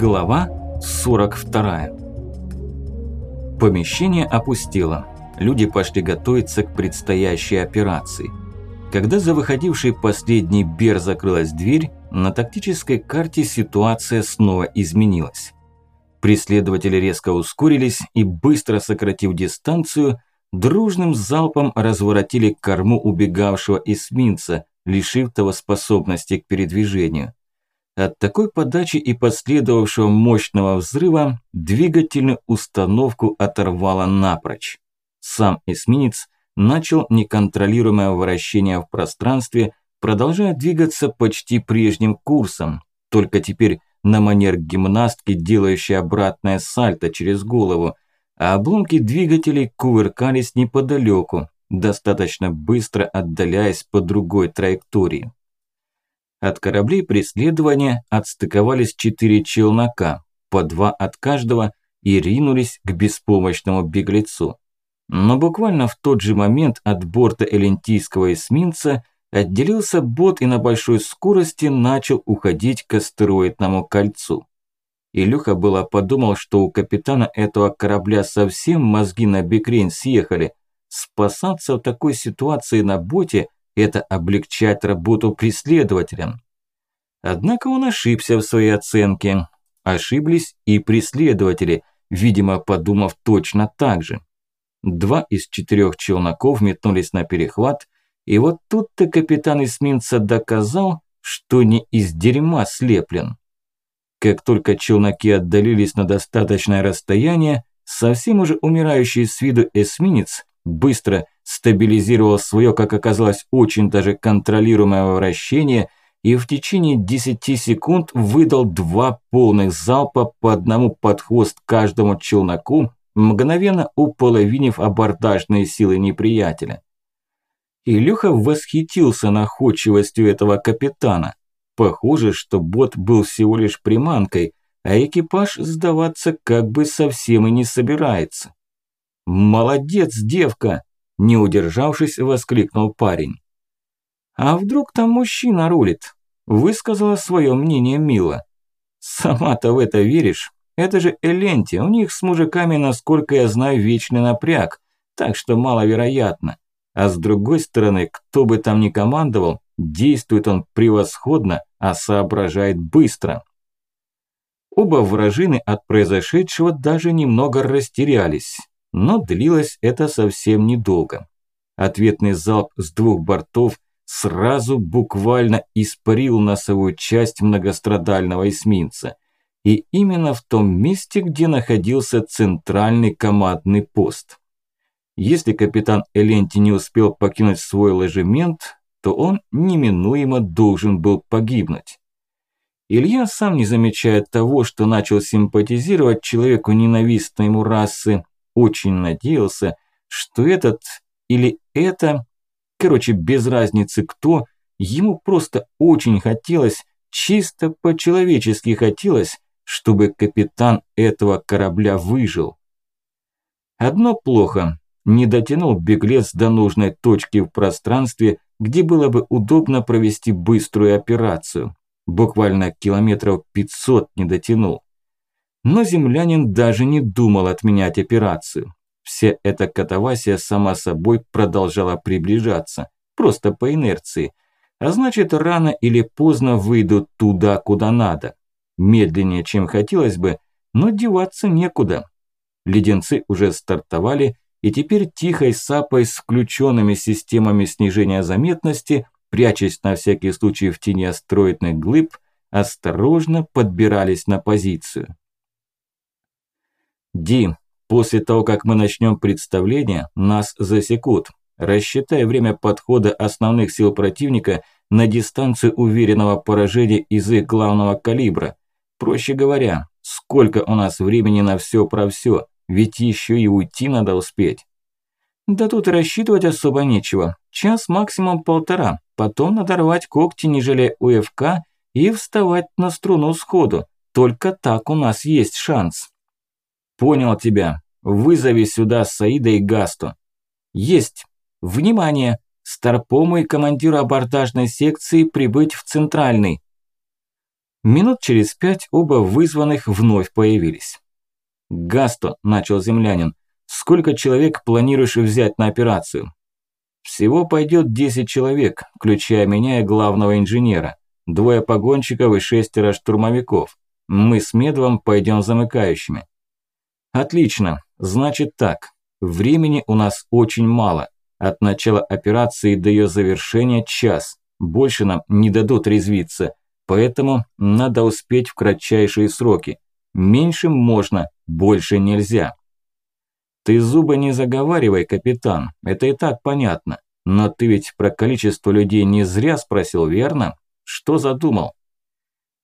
Глава 42 Помещение опустело. Люди пошли готовиться к предстоящей операции. Когда за выходившей последний Бер закрылась дверь, на тактической карте ситуация снова изменилась. Преследователи резко ускорились и, быстро сократив дистанцию, дружным залпом разворотили корму убегавшего эсминца, лишив того способности к передвижению. От такой подачи и последовавшего мощного взрыва двигательную установку оторвало напрочь. Сам эсминец начал неконтролируемое вращение в пространстве, продолжая двигаться почти прежним курсом, только теперь на манер гимнастки, делающей обратное сальто через голову, а обломки двигателей кувыркались неподалеку, достаточно быстро отдаляясь по другой траектории. От кораблей преследования отстыковались четыре челнока, по два от каждого, и ринулись к беспомощному беглецу. Но буквально в тот же момент от борта элентийского эсминца отделился бот и на большой скорости начал уходить к астероидному кольцу. Илюха было подумал, что у капитана этого корабля совсем мозги на бекрень съехали. Спасаться в такой ситуации на боте – это облегчать работу преследователям. Однако он ошибся в своей оценке. Ошиблись и преследователи, видимо, подумав точно так же. Два из четырех челноков метнулись на перехват, и вот тут-то капитан эсминца доказал, что не из дерьма слеплен. Как только челноки отдалились на достаточное расстояние, совсем уже умирающий с виду эсминец быстро стабилизировал свое, как оказалось, очень даже контролируемое вращение и в течение 10 секунд выдал два полных залпа по одному под хвост каждому челноку, мгновенно уполовинив абордажные силы неприятеля. Илюха восхитился находчивостью этого капитана. Похоже, что бот был всего лишь приманкой, а экипаж сдаваться как бы совсем и не собирается. «Молодец, девка!» – не удержавшись, воскликнул парень. «А вдруг там мужчина рулит?» – высказала свое мнение Мила. «Сама-то в это веришь? Это же Эленти, у них с мужиками, насколько я знаю, вечный напряг, так что маловероятно. А с другой стороны, кто бы там ни командовал, действует он превосходно, а соображает быстро». Оба вражины от произошедшего даже немного растерялись, но длилось это совсем недолго. Ответный залп с двух бортов сразу буквально испарил носовую часть многострадального эсминца. И именно в том месте, где находился центральный командный пост. Если капитан Эленти не успел покинуть свой ложемент, то он неминуемо должен был погибнуть. Илья, сам не замечая того, что начал симпатизировать человеку ненавистной ему расы, очень надеялся, что этот или это Короче, без разницы кто, ему просто очень хотелось, чисто по-человечески хотелось, чтобы капитан этого корабля выжил. Одно плохо, не дотянул беглец до нужной точки в пространстве, где было бы удобно провести быструю операцию. Буквально километров 500 не дотянул. Но землянин даже не думал отменять операцию. Вся эта катавасия сама собой продолжала приближаться, просто по инерции. А значит, рано или поздно выйдут туда, куда надо. Медленнее, чем хотелось бы, но деваться некуда. Леденцы уже стартовали, и теперь тихой сапой с включенными системами снижения заметности, прячась на всякий случай в тени астероидных глыб, осторожно подбирались на позицию. «Ди, После того, как мы начнем представление, нас засекут. Рассчитай время подхода основных сил противника на дистанцию уверенного поражения из их главного калибра. Проще говоря, сколько у нас времени на все про все, ведь еще и уйти надо успеть. Да тут рассчитывать особо нечего. Час максимум полтора. Потом надорвать когти, не жалея УФК, и вставать на струну сходу. Только так у нас есть шанс. Понял тебя. Вызови сюда Саида и Гасту. Есть. Внимание! Старпому и командиру абордажной секции прибыть в центральный. Минут через пять оба вызванных вновь появились. «Гасто», – начал землянин, – «сколько человек планируешь взять на операцию?» «Всего пойдет 10 человек, включая меня и главного инженера, двое погонщиков и шестеро штурмовиков. Мы с Медвом пойдем замыкающими». «Отлично, значит так, времени у нас очень мало. От начала операции до ее завершения час, больше нам не дадут резвиться». Поэтому надо успеть в кратчайшие сроки. Меньше можно, больше нельзя. Ты зубы не заговаривай, капитан, это и так понятно. Но ты ведь про количество людей не зря спросил, верно? Что задумал?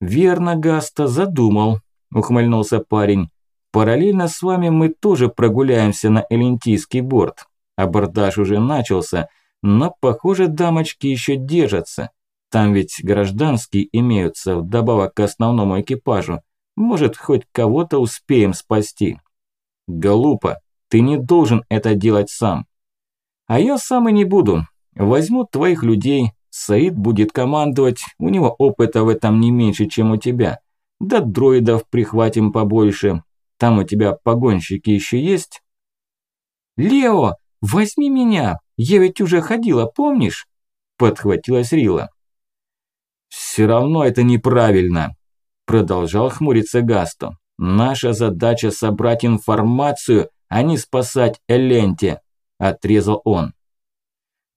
Верно, Гаста, задумал, ухмыльнулся парень. Параллельно с вами мы тоже прогуляемся на Элентийский борт. Абордаж уже начался, но, похоже, дамочки еще держатся. Там ведь гражданские имеются вдобавок к основному экипажу. Может, хоть кого-то успеем спасти. Глупо. Ты не должен это делать сам. А я сам и не буду. Возьму твоих людей. Саид будет командовать. У него опыта в этом не меньше, чем у тебя. Да дроидов прихватим побольше. Там у тебя погонщики еще есть? Лео, возьми меня. Я ведь уже ходила, помнишь? Подхватилась Рила. «Все равно это неправильно», – продолжал хмуриться Гасто. «Наша задача собрать информацию, а не спасать Эленте», – отрезал он.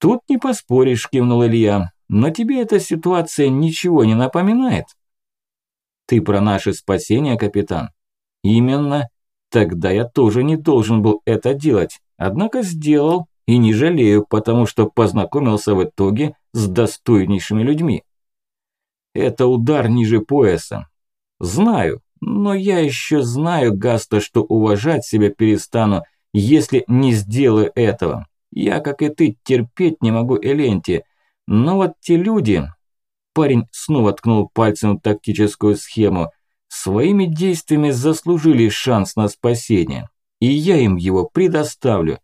«Тут не поспоришь», – кивнул Илья. «Но тебе эта ситуация ничего не напоминает?» «Ты про наше спасение, капитан?» «Именно. Тогда я тоже не должен был это делать, однако сделал и не жалею, потому что познакомился в итоге с достойнейшими людьми. Это удар ниже пояса. Знаю, но я еще знаю, Гаста, что уважать себя перестану, если не сделаю этого. Я, как и ты, терпеть не могу Эленти. Но вот те люди... Парень снова ткнул пальцем в тактическую схему. Своими действиями заслужили шанс на спасение. И я им его предоставлю.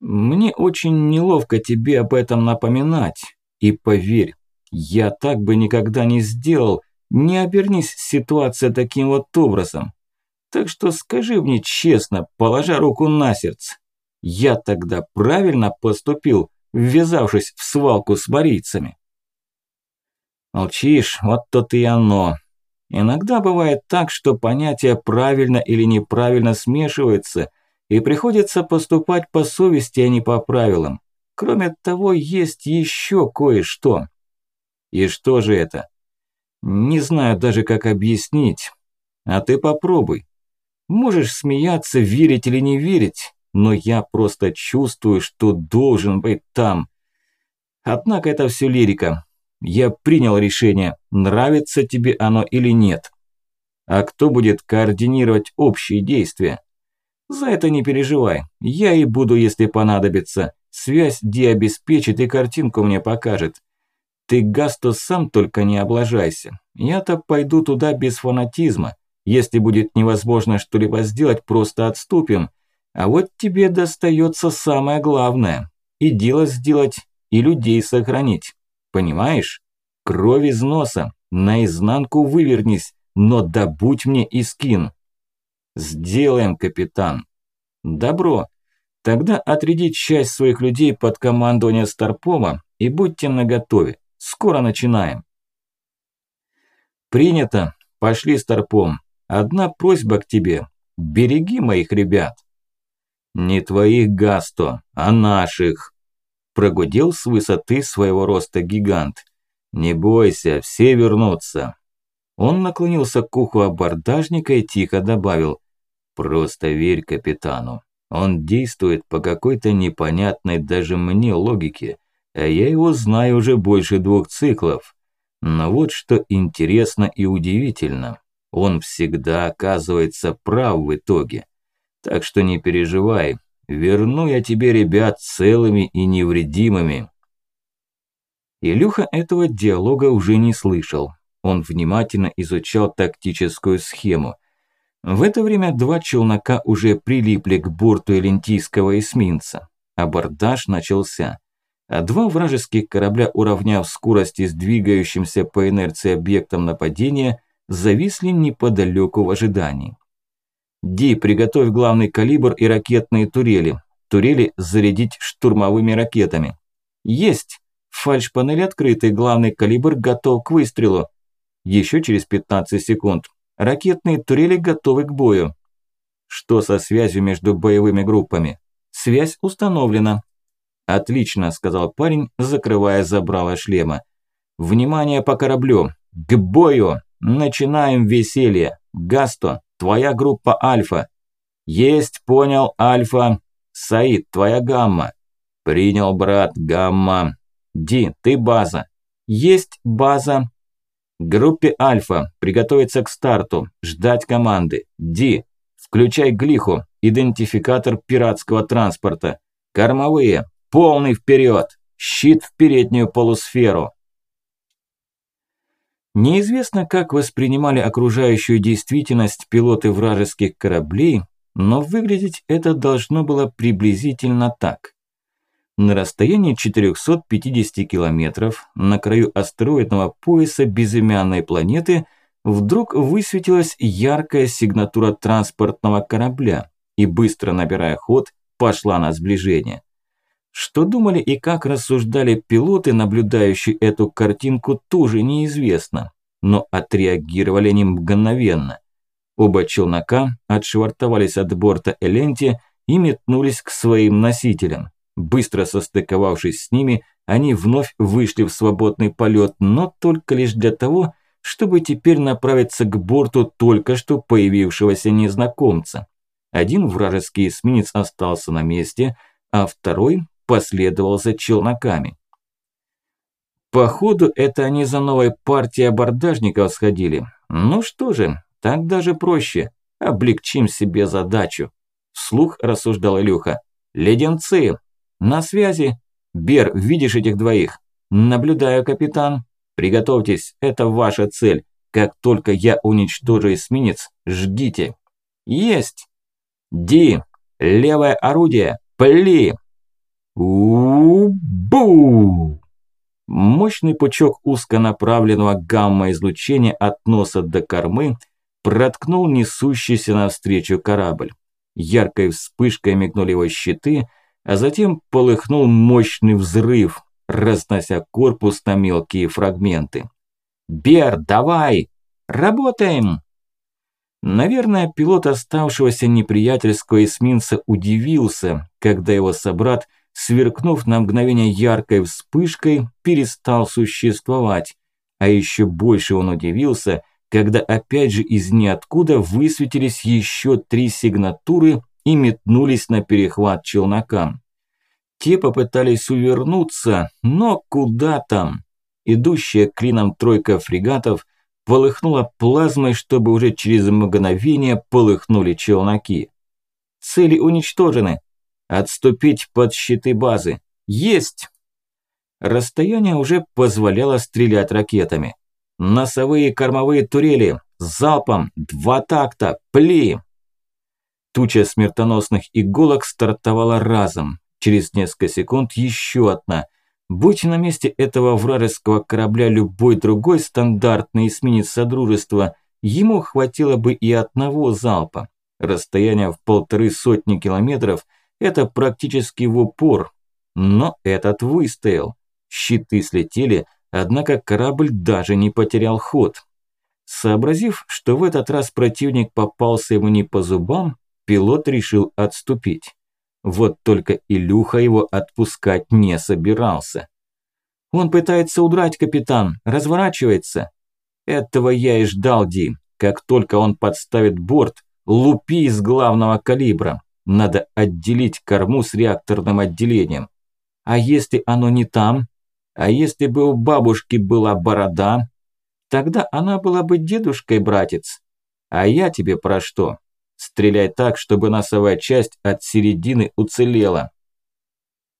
Мне очень неловко тебе об этом напоминать. И поверь, я так бы никогда не сделал, не обернись ситуация таким вот образом. Так что скажи мне честно, положа руку на сердце, я тогда правильно поступил, ввязавшись в свалку с марийцами? Молчишь, вот то-то и оно. Иногда бывает так, что понятия правильно или неправильно смешиваются, и приходится поступать по совести, а не по правилам. Кроме того, есть еще кое-что. И что же это? Не знаю даже, как объяснить. А ты попробуй. Можешь смеяться, верить или не верить, но я просто чувствую, что должен быть там. Однако это все лирика. Я принял решение, нравится тебе оно или нет. А кто будет координировать общие действия? За это не переживай. Я и буду, если понадобится. Связь Ди обеспечит и картинку мне покажет. Ты, Гасто, сам только не облажайся. Я-то пойду туда без фанатизма. Если будет невозможно что-либо сделать, просто отступим. А вот тебе достается самое главное. И дело сделать, и людей сохранить. Понимаешь? Кровь из носа. Наизнанку вывернись, но добудь мне и скин. Сделаем, капитан. Добро. Тогда отряди часть своих людей под командование Старпома и будьте наготове. Скоро начинаем. Принято. Пошли, Старпом. Одна просьба к тебе. Береги моих ребят. Не твоих, Гасто, а наших. Прогудел с высоты своего роста гигант. Не бойся, все вернутся. Он наклонился к уху абордажника и тихо добавил. Просто верь капитану. Он действует по какой-то непонятной даже мне логике а я его знаю уже больше двух циклов. Но вот что интересно и удивительно. Он всегда оказывается прав в итоге. Так что не переживай, верну я тебе ребят целыми и невредимыми. Илюха этого диалога уже не слышал. Он внимательно изучал тактическую схему. В это время два челнока уже прилипли к борту элентийского эсминца. Абордаж начался а два вражеских корабля, уравняв скорости с двигающимся по инерции объектом нападения, зависли неподалеку в ожидании. «Ди, приготовь главный калибр и ракетные турели. Турели зарядить штурмовыми ракетами». «Есть!» Фальш-панель открыты, главный калибр готов к выстрелу. Еще через 15 секунд. Ракетные турели готовы к бою. Что со связью между боевыми группами? Связь установлена. Отлично, сказал парень, закрывая забрало шлема. Внимание по кораблю. К бою. Начинаем веселье. Гасто, твоя группа Альфа. Есть, понял, Альфа. Саид, твоя гамма. Принял, брат, гамма. Ди, ты база. Есть база. Группе Альфа приготовиться к старту, ждать команды. Ди, включай глиху, идентификатор пиратского транспорта. Кормовые, полный вперед, щит в переднюю полусферу. Неизвестно, как воспринимали окружающую действительность пилоты вражеских кораблей, но выглядеть это должно было приблизительно так. На расстоянии 450 километров на краю астероидного пояса безымянной планеты вдруг высветилась яркая сигнатура транспортного корабля и, быстро набирая ход, пошла на сближение. Что думали и как рассуждали пилоты, наблюдающие эту картинку, тоже неизвестно, но отреагировали они мгновенно. Оба челнока отшвартовались от борта Эленти и метнулись к своим носителям. Быстро состыковавшись с ними, они вновь вышли в свободный полет, но только лишь для того, чтобы теперь направиться к борту только что появившегося незнакомца. Один вражеский эсминец остался на месте, а второй последовал за челноками. Походу, это они за новой партией абордажников сходили. Ну что же, так даже проще. Облегчим себе задачу. Вслух рассуждал Илюха. Леденцы, «На связи. Бер, видишь этих двоих?» «Наблюдаю, капитан. Приготовьтесь, это ваша цель. Как только я уничтожу эсминец, ждите». «Есть!» «Ди, левое орудие, пли!» У-бу! Мощный пучок узконаправленного гамма-излучения от носа до кормы проткнул несущийся навстречу корабль. Яркой вспышкой мигнули его щиты – а затем полыхнул мощный взрыв, разнося корпус на мелкие фрагменты. «Бер, давай! Работаем!» Наверное, пилот оставшегося неприятельского эсминца удивился, когда его собрат, сверкнув на мгновение яркой вспышкой, перестал существовать. А еще больше он удивился, когда опять же из ниоткуда высветились еще три сигнатуры и метнулись на перехват челнокам. Те попытались увернуться, но куда там? Идущая клином тройка фрегатов полыхнула плазмой, чтобы уже через мгновение полыхнули челноки. Цели уничтожены. Отступить под щиты базы. Есть! Расстояние уже позволяло стрелять ракетами. Носовые кормовые турели. Залпом. Два такта. Пли! Туча смертоносных иголок стартовала разом. Через несколько секунд еще одна. Будь на месте этого вражеского корабля любой другой стандартный эсминец Содружества, ему хватило бы и одного залпа. Расстояние в полторы сотни километров – это практически в упор. Но этот выстоял. Щиты слетели, однако корабль даже не потерял ход. Сообразив, что в этот раз противник попался ему не по зубам, пилот решил отступить. Вот только Илюха его отпускать не собирался. «Он пытается удрать, капитан, разворачивается». «Этого я и ждал, Ди. Как только он подставит борт, лупи из главного калибра. Надо отделить корму с реакторным отделением. А если оно не там? А если бы у бабушки была борода? Тогда она была бы дедушкой, братец. А я тебе про что? Стреляй так, чтобы носовая часть от середины уцелела.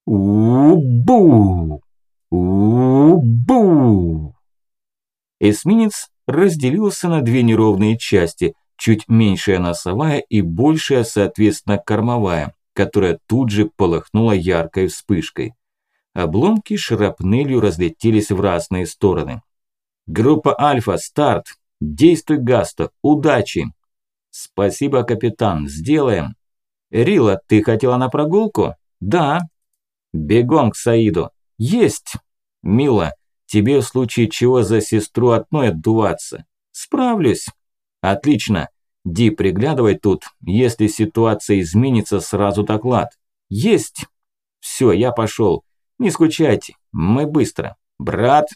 У-бу! У-бу! Эсминец разделился на две неровные части, чуть меньшая носовая и большая, соответственно, кормовая, которая тут же полыхнула яркой вспышкой. Обломки шрапнелью разлетелись в разные стороны. «Группа Альфа, старт! Действуй, Гаста, удачи. Спасибо, капитан, сделаем. Рила, ты хотела на прогулку? Да. Бегом к Саиду. Есть. Мила, тебе в случае чего за сестру одной отдуваться. Справлюсь. Отлично. Ди, приглядывай тут. Если ситуация изменится, сразу доклад. Есть. Все, я пошел. Не скучайте. Мы быстро. Брат,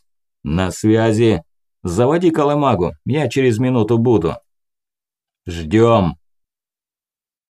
на связи. Заводи колымагу. Я через минуту буду. Ждем.